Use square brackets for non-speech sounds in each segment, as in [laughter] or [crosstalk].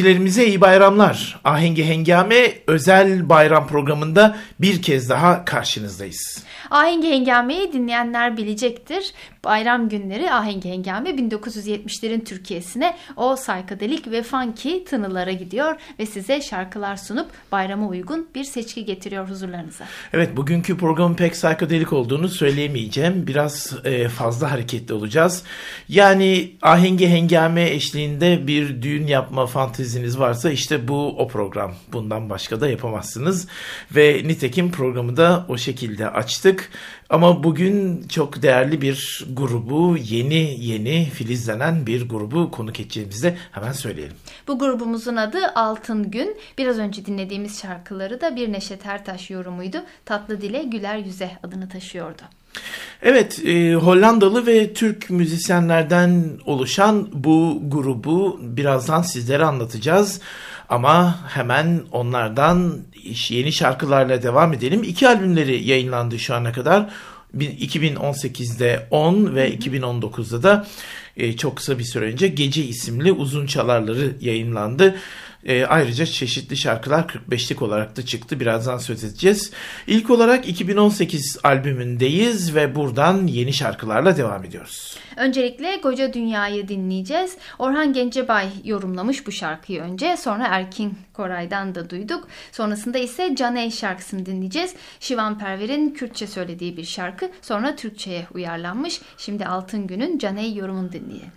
dinleyicilerimize iyi bayramlar. Ahengi Hengame özel bayram programında bir kez daha karşınızdayız. Ahengi Hengame'yi dinleyenler bilecektir. Bayram günleri Ahengi Hengame 1970'lerin Türkiye'sine o saykadelik ve funky tınılara gidiyor ve size şarkılar sunup bayrama uygun bir seçki getiriyor huzurlarınıza. Evet bugünkü programın pek saykadelik olduğunu söyleyemeyeceğim. Biraz e, fazla hareketli olacağız. Yani Ahengi Hengame eşliğinde bir düğün yapma fanteziniz varsa işte bu o program. Bundan başka da yapamazsınız. Ve nitekim programı da o şekilde açtık. Ama bugün çok değerli bir grubu, yeni yeni filizlenen bir grubu konuk edeceğimizi de hemen söyleyelim. Bu grubumuzun adı Altın Gün. Biraz önce dinlediğimiz şarkıları da bir Neşet Ertaş yorumuydu. Tatlı Dile Güler Yüze adını taşıyordu. Evet, e, Hollandalı ve Türk müzisyenlerden oluşan bu grubu birazdan sizlere anlatacağız. Ama hemen onlardan yeni şarkılarla devam edelim. İki albümleri yayınlandı şu ana kadar. 2018'de 10 ve 2019'da da e, çok kısa bir süre önce Gece isimli uzun çalarları yayınlandı. E, ayrıca çeşitli şarkılar 45'lik olarak da çıktı. Birazdan söz edeceğiz. İlk olarak 2018 albümündeyiz ve buradan yeni şarkılarla devam ediyoruz. Öncelikle Koca Dünya'yı dinleyeceğiz. Orhan Gencebay yorumlamış bu şarkıyı önce. Sonra Erkin Koray'dan da duyduk. Sonrasında ise Caney şarkısını dinleyeceğiz. Şivan Perver'in Kürtçe söylediği bir şarkı. Sonra Türkçe'ye uyarlanmış. Şimdi Altın Gün'ün Caney yorumunu dinleyelim.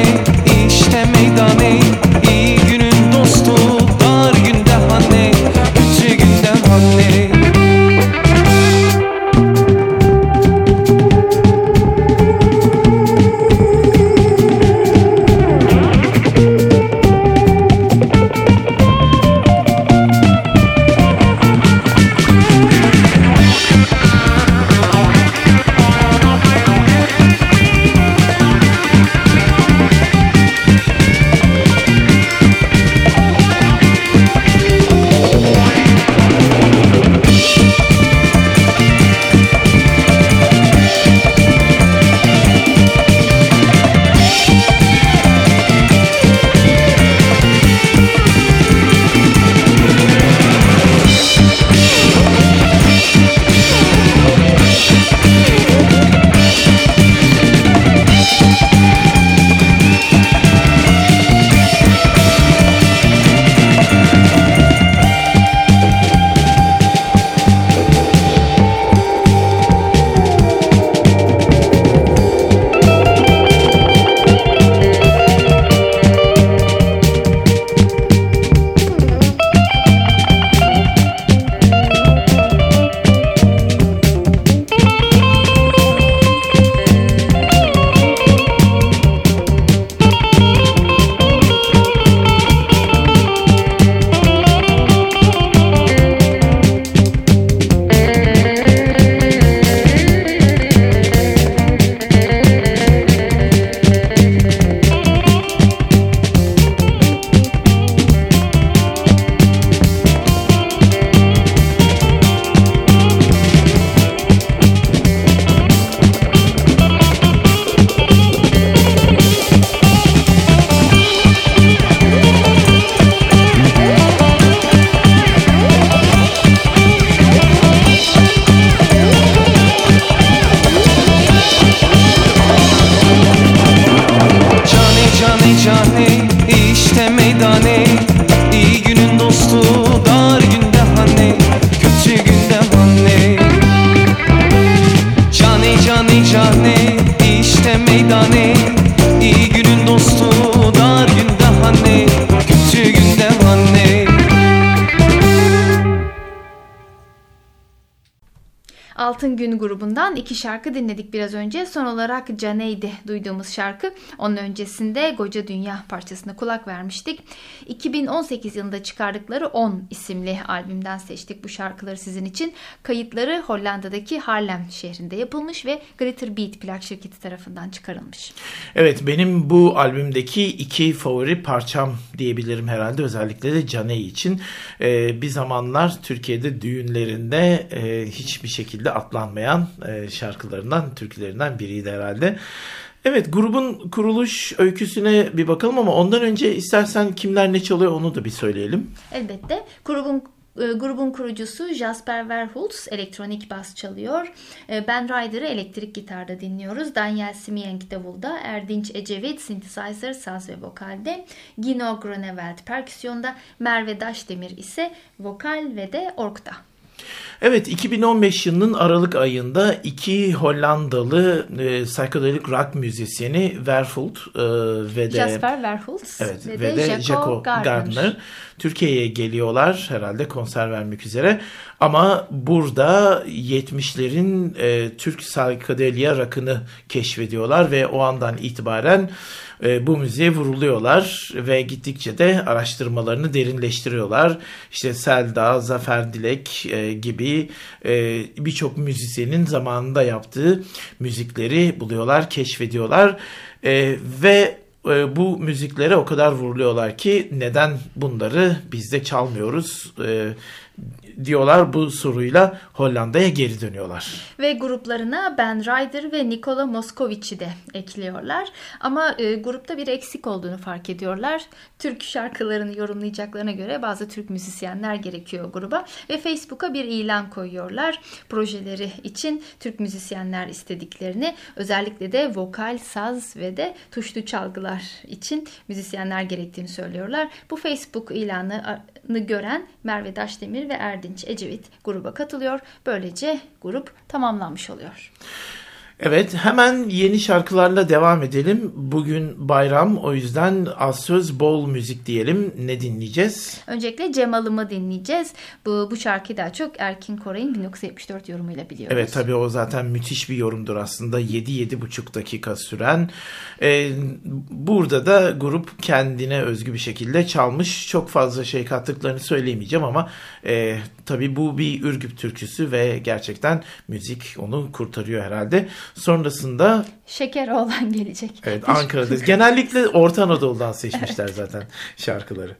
Istemény, Istemény, Damény grubundan iki şarkı dinledik biraz önce. Son olarak Caney'di duyduğumuz şarkı. Onun öncesinde Goca Dünya parçasına kulak vermiştik. 2018 yılında çıkardıkları 10 isimli albümden seçtik bu şarkıları sizin için. Kayıtları Hollanda'daki Haarlem şehrinde yapılmış ve Glitter Beat plak şirketi tarafından çıkarılmış. Evet benim bu albümdeki iki favori parçam diyebilirim herhalde özellikle de Caney için. Ee, bir zamanlar Türkiye'de düğünlerinde e, hiçbir şekilde atlanmayan e, şarkılarından, türkülerinden biriydi herhalde. Evet grubun kuruluş öyküsüne bir bakalım ama ondan önce istersen kimler ne çalıyor onu da bir söyleyelim. Elbette grubun e, grubun kurucusu Jasper Verhulst elektronik bas çalıyor. E, ben Ryder'ı elektrik gitarda dinliyoruz. Daniel Simienk davulda, Erdinç Ecevit synthesizer, saz ve vokalde, Gino Gröneveld perküsyonda, Merve Daşdemir ise vokal ve de orkta. Evet 2015 yılının Aralık ayında iki Hollandalı e, psychedelic rock müzisyeni Verfult e, ve de Jasper Verhulst evet, ve, ve, de, de Jaco Gardner. Gardner Türkiye'ye geliyorlar herhalde konser vermek üzere. Ama burada 70'lerin e, Türk psychedelia rock'ını keşfediyorlar ve o andan itibaren e, bu müziğe vuruluyorlar ve gittikçe de araştırmalarını derinleştiriyorlar. İşte Selda, Zafer Dilek e, gibi e, birçok müzisyenin zamanında yaptığı müzikleri buluyorlar, keşfediyorlar e, ve e, bu müziklere o kadar vuruluyorlar ki neden bunları biz de çalmıyoruz e, diyorlar bu soruyla Hollanda'ya geri dönüyorlar. Ve gruplarına Ben Ryder ve Nikola Moskovic'i de ekliyorlar. Ama e, grupta bir eksik olduğunu fark ediyorlar. Türk şarkılarını yorumlayacaklarına göre bazı Türk müzisyenler gerekiyor gruba. Ve Facebook'a bir ilan koyuyorlar. Projeleri için Türk müzisyenler istediklerini özellikle de vokal, saz ve de tuşlu çalgılar için müzisyenler gerektiğini söylüyorlar. Bu Facebook ilanını gören Merve Daşdemir ve Erdinç Ecevit gruba katılıyor. Böylece grup tamamlanmış oluyor. Evet hemen yeni şarkılarla devam edelim. Bugün bayram o yüzden az söz bol müzik diyelim. Ne dinleyeceğiz? Öncelikle Cemal'ımı dinleyeceğiz. Bu, bu şarkıyı daha çok Erkin Koray'ın 1974 yorumuyla biliyoruz. Evet tabii o zaten müthiş bir yorumdur aslında. 7-7,5 dakika süren. Ee, burada da grup kendine özgü bir şekilde çalmış. Çok fazla şey kattıklarını söyleyemeyeceğim ama e, tabii bu bir Ürgüp türküsü ve gerçekten müzik onu kurtarıyor herhalde. Sonrasında Şeker oğlan gelecek. evet Ankara'da [laughs] genellikle Orta Anadolu'dan seçmişler zaten şarkıları.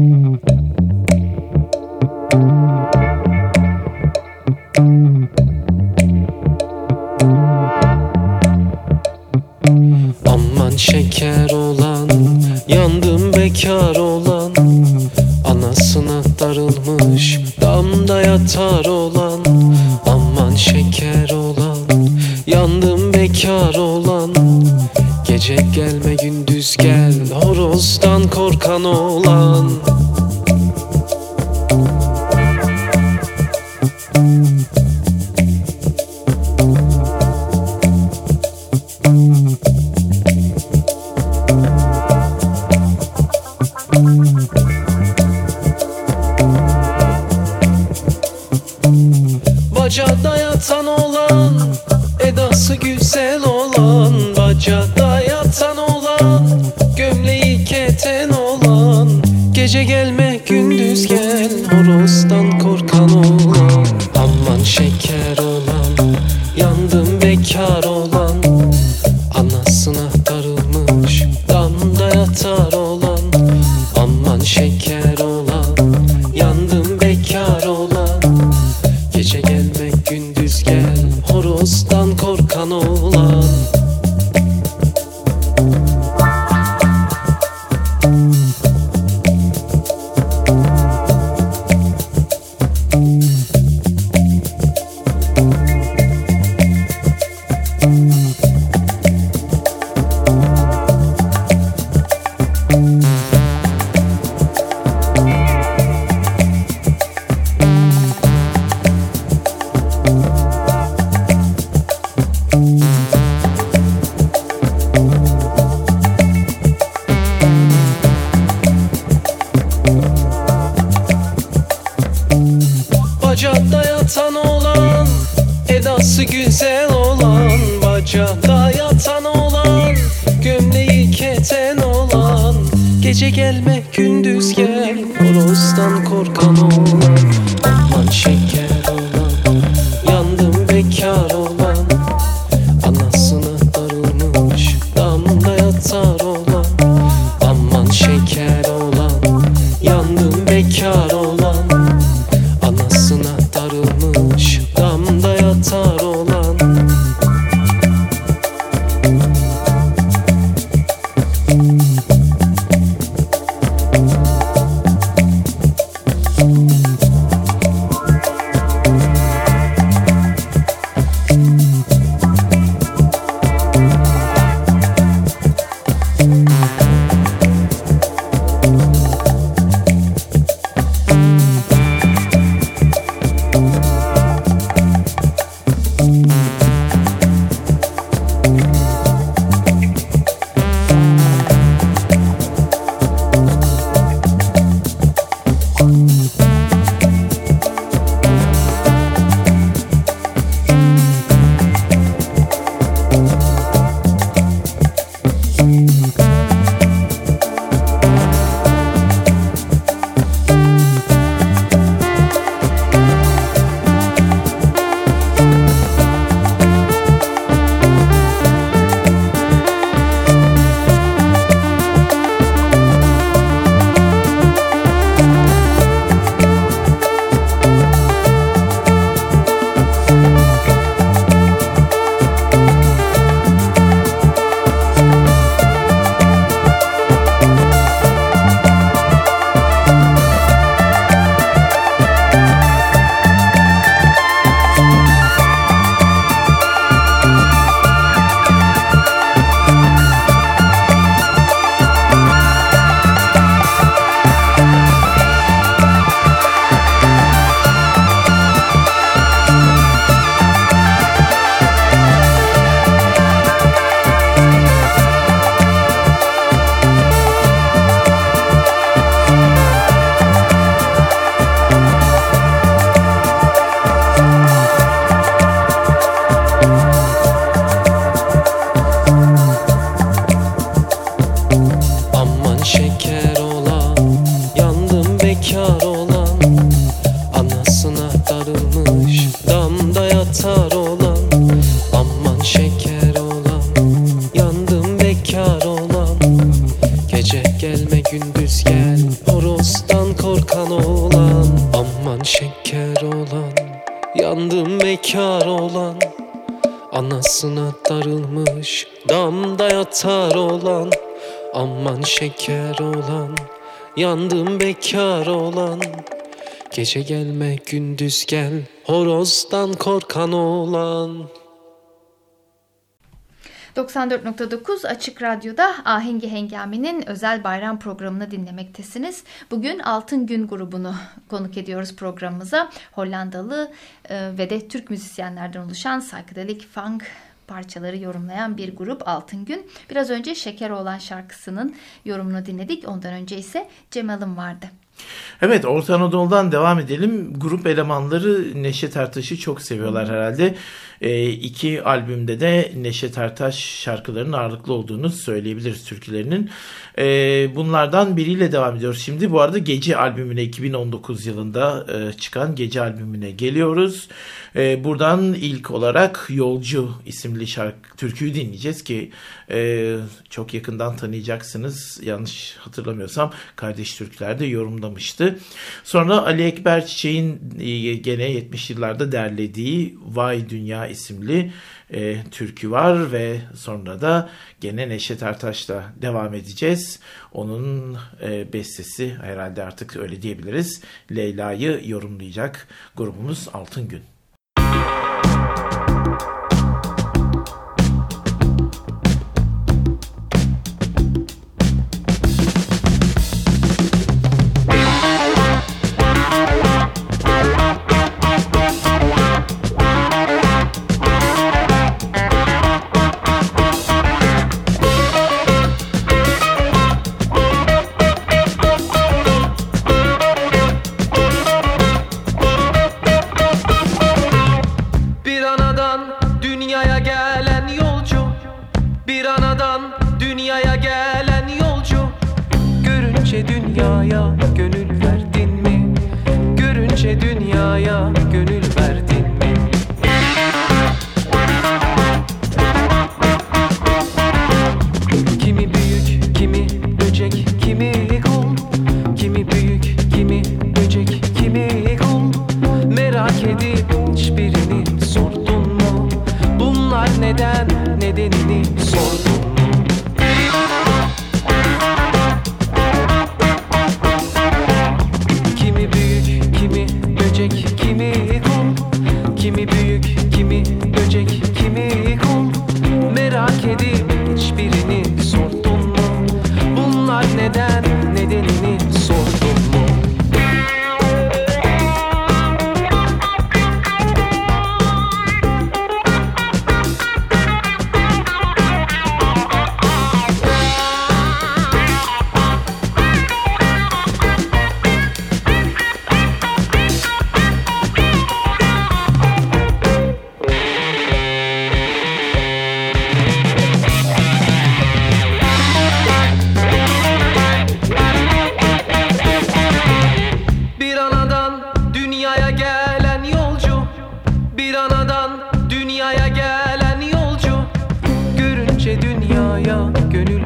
Aman Aman şeker olan Yandım bekar olan Gece gelme gündüz gel Horozdan korkan olan 94.9 Açık Radyo'da Ahengi Hengami'nin özel bayram programını dinlemektesiniz. Bugün Altın Gün grubunu konuk ediyoruz programımıza. Hollandalı e, ve de Türk müzisyenlerden oluşan psychedelic funk parçaları yorumlayan bir grup Altın Gün. Biraz önce Şeker olan şarkısının yorumunu dinledik. Ondan önce ise Cemal'ım vardı. Evet Orta Anadolu'dan devam edelim. Grup elemanları Neşet Ertaş'ı çok seviyorlar herhalde. E, iki albümde de Neşet Ertaş şarkılarının ağırlıklı olduğunu söyleyebiliriz türkülerinin. E, bunlardan biriyle devam ediyoruz. Şimdi bu arada Gece albümüne 2019 yılında e, çıkan Gece albümüne geliyoruz. E, buradan ilk olarak Yolcu isimli şarkı türküyü dinleyeceğiz ki e, çok yakından tanıyacaksınız. Yanlış hatırlamıyorsam Kardeş Türkler de yorumlamıştı. Sonra Ali Ekber Çiçek'in e, gene 70 yıllarda derlediği Vay Dünya isimli e, türkü var ve sonra da gene Neşet Ertaş'la devam edeceğiz. Onun e, bestesi herhalde artık öyle diyebiliriz. Leyla'yı yorumlayacak grubumuz Altın Gün. Bir gönül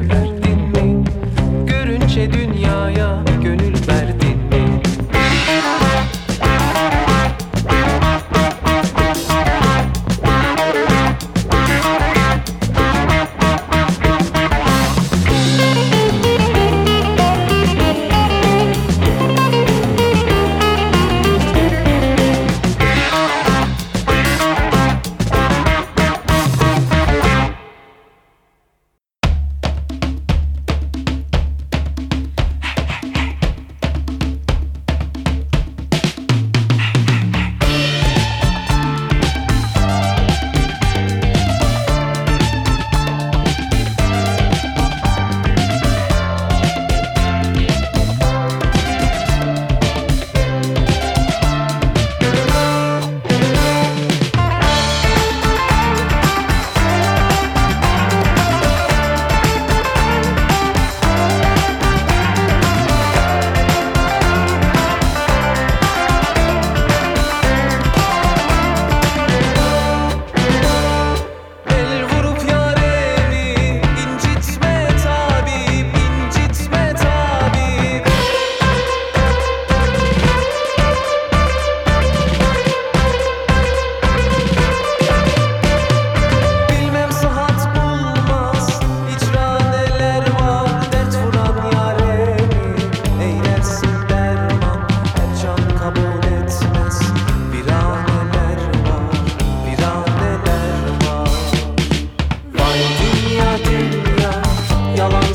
dünya Yalan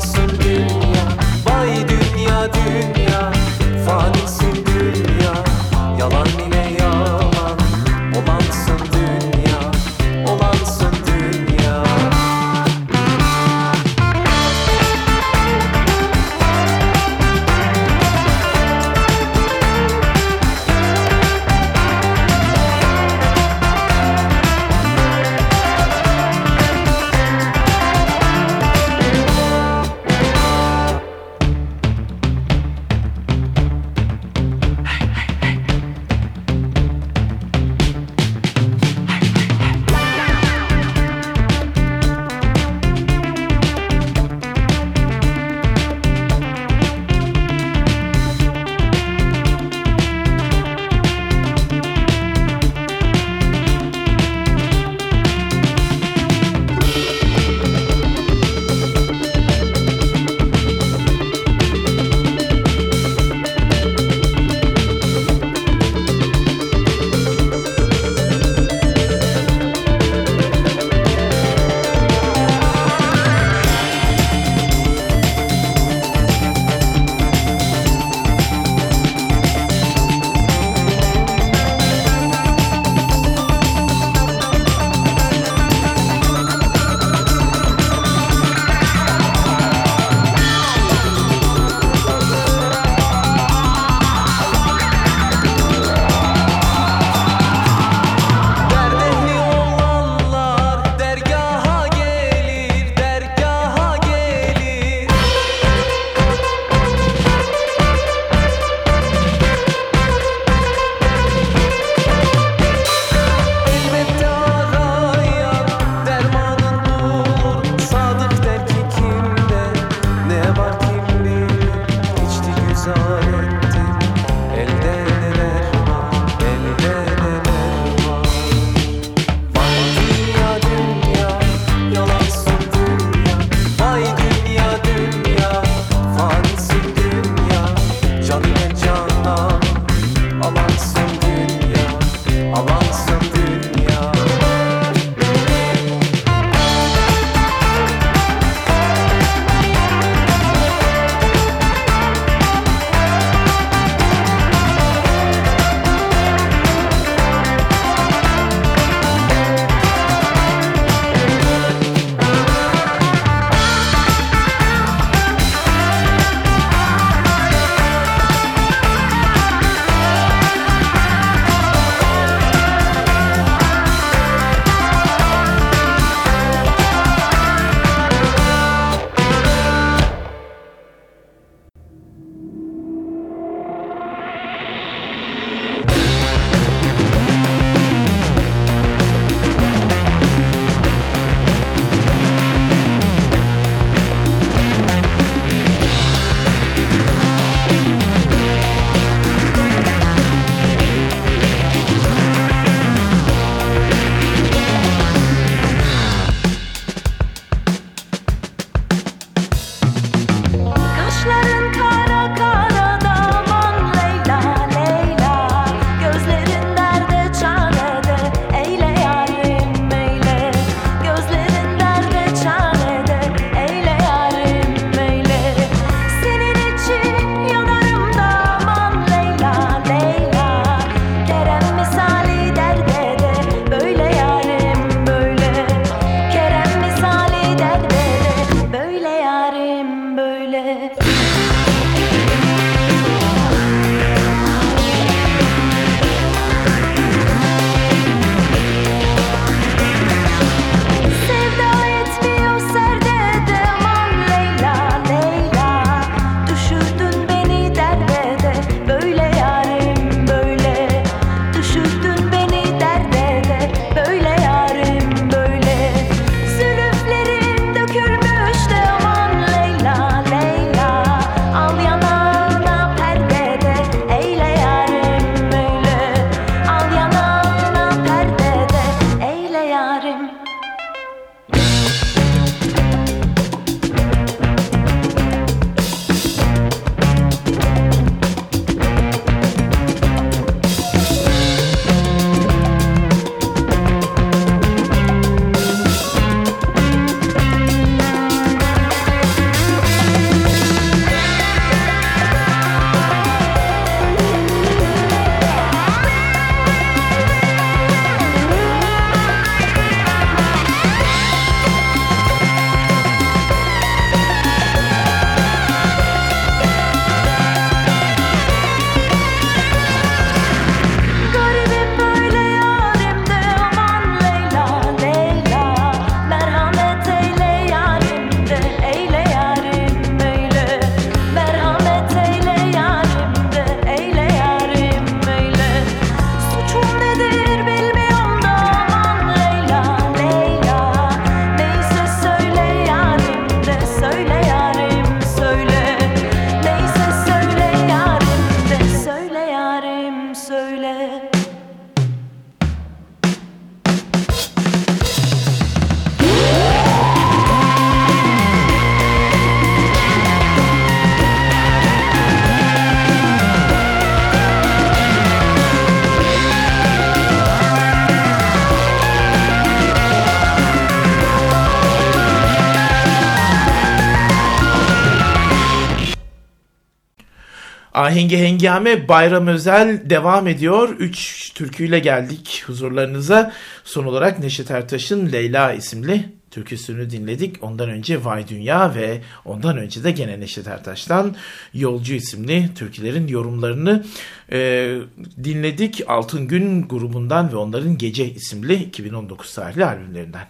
Ahengi Hengame Bayram Özel devam ediyor. Üç türküyle geldik huzurlarınıza. Son olarak Neşet Ertaş'ın Leyla isimli türküsünü dinledik. Ondan önce Vay Dünya ve ondan önce de gene Neşet Ertaş'tan Yolcu isimli türkülerin yorumlarını e, dinledik. Altın Gün grubundan ve onların Gece isimli 2019 tarihli albümlerinden.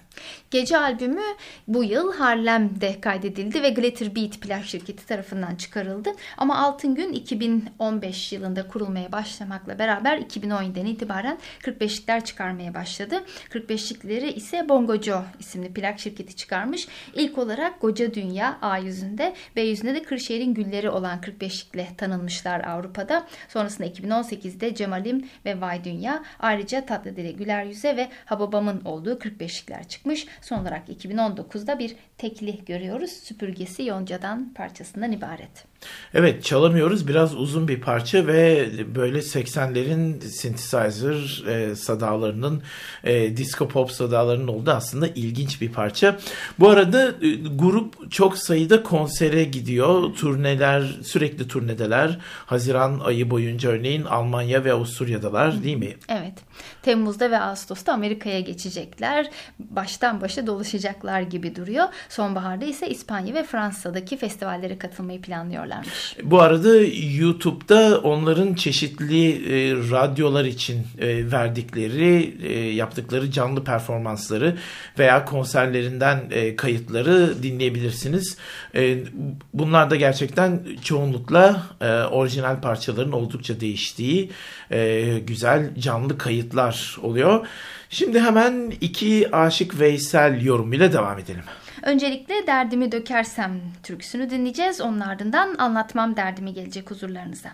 Gece albümü bu yıl Harlem'de kaydedildi ve Glitter Beat plak şirketi tarafından çıkarıldı. Ama Altın Gün 2015 yılında kurulmaya başlamakla beraber 2017'den itibaren 45'likler çıkarmaya başladı. 45'likleri ise Bongojo isimli plak şirketi çıkarmış. İlk olarak Goca Dünya A yüzünde, B yüzünde de Kırşehir'in gülleri olan 45'likle tanınmışlar Avrupa'da. Sonrasında 2018'de Cemalim ve Vay Dünya ayrıca Tatlı Dili Güler Yüze ve Hababam'ın olduğu 45'likler çıkmış. Son olarak 2019'da bir tekli görüyoruz. Süpürgesi Yonca'dan parçasından ibaret. Evet çalamıyoruz biraz uzun bir parça ve böyle 80'lerin synthesizer e, sadalarının e, disco pop sadalarının olduğu aslında ilginç bir parça. Bu arada e, grup çok sayıda konsere gidiyor. Turneler sürekli turnedeler. Haziran ayı boyunca örneğin Almanya ve Avusturya'dalar değil mi? Evet. Temmuz'da ve Ağustos'ta Amerika'ya geçecekler. Baştan başa dolaşacaklar gibi duruyor. Sonbaharda ise İspanya ve Fransa'daki festivallere katılmayı planlıyorlarmış. Bu arada YouTube'da onların çeşitli e, radyolar için e, verdikleri, e, yaptıkları canlı performansları veya konserlerinden e, kayıtları dinleyebilirsiniz. E, bunlar da gerçekten çoğunlukla e, orijinal parçaların oldukça değiştiği e, güzel canlı kayıtlar oluyor. Şimdi hemen iki Aşık Veysel yorumuyla devam edelim. Öncelikle Derdimi Dökersem türküsünü dinleyeceğiz. Onun ardından Anlatmam Derdimi gelecek huzurlarınıza.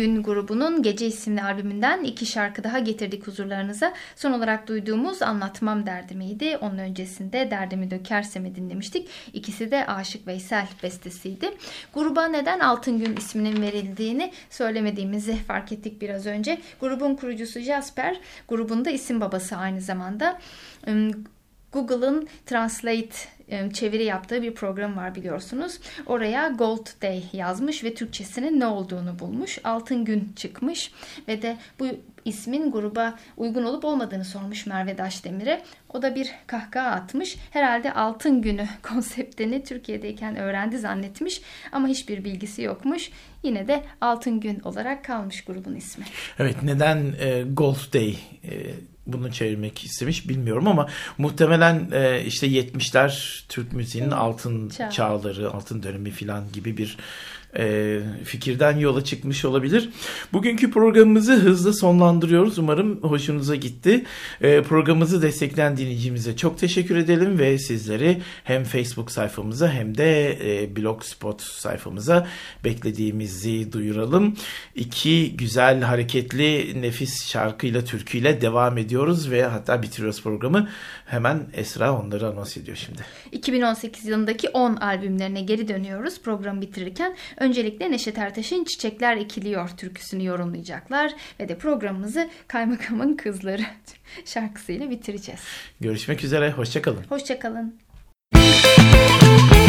Gün grubunun Gece isimli albümünden iki şarkı daha getirdik huzurlarınıza. Son olarak duyduğumuz Anlatmam Derdimiydi. Onun öncesinde Derdimi Dökersem'i dinlemiştik. İkisi de Aşık Veysel bestesiydi. Gruba neden Altın Gün isminin verildiğini söylemediğimizi fark ettik biraz önce. Grubun kurucusu Jasper, grubun da isim babası aynı zamanda. Google'ın Translate çeviri yaptığı bir program var biliyorsunuz. Oraya Gold Day yazmış ve Türkçesinin ne olduğunu bulmuş. Altın gün çıkmış ve de bu ismin gruba uygun olup olmadığını sormuş Merve Daşdemir'e. O da bir kahkaha atmış. Herhalde altın günü [laughs] konseptini Türkiye'deyken öğrendi zannetmiş ama hiçbir bilgisi yokmuş. Yine de altın gün olarak kalmış grubun ismi. Evet neden e, Gold Day e, bunu çevirmek istemiş bilmiyorum ama muhtemelen e, işte 70'ler Türk müziğinin altın Çağ. çağları, altın dönemi falan gibi bir e, fikirden yola çıkmış olabilir. Bugünkü programımızı hızlı sonlandırıyoruz. Umarım hoşunuza gitti. E, programımızı destekleyen dinleyicimize çok teşekkür edelim ve sizleri hem Facebook sayfamıza hem de e, Blogspot sayfamıza beklediğimizi duyuralım. İki güzel, hareketli, nefis şarkıyla, türküyle devam ediyoruz ve hatta bitiriyoruz programı. Hemen Esra onları anons ediyor şimdi. 2018 yılındaki 10 albümlerine geri dönüyoruz programı bitirirken. Öncelikle Neşet Ertaş'ın Çiçekler Ekiliyor türküsünü yorumlayacaklar ve de programımızı Kaymakamın Kızları [laughs] şarkısıyla bitireceğiz. Görüşmek üzere, hoşçakalın. Hoşçakalın. Çiçeklere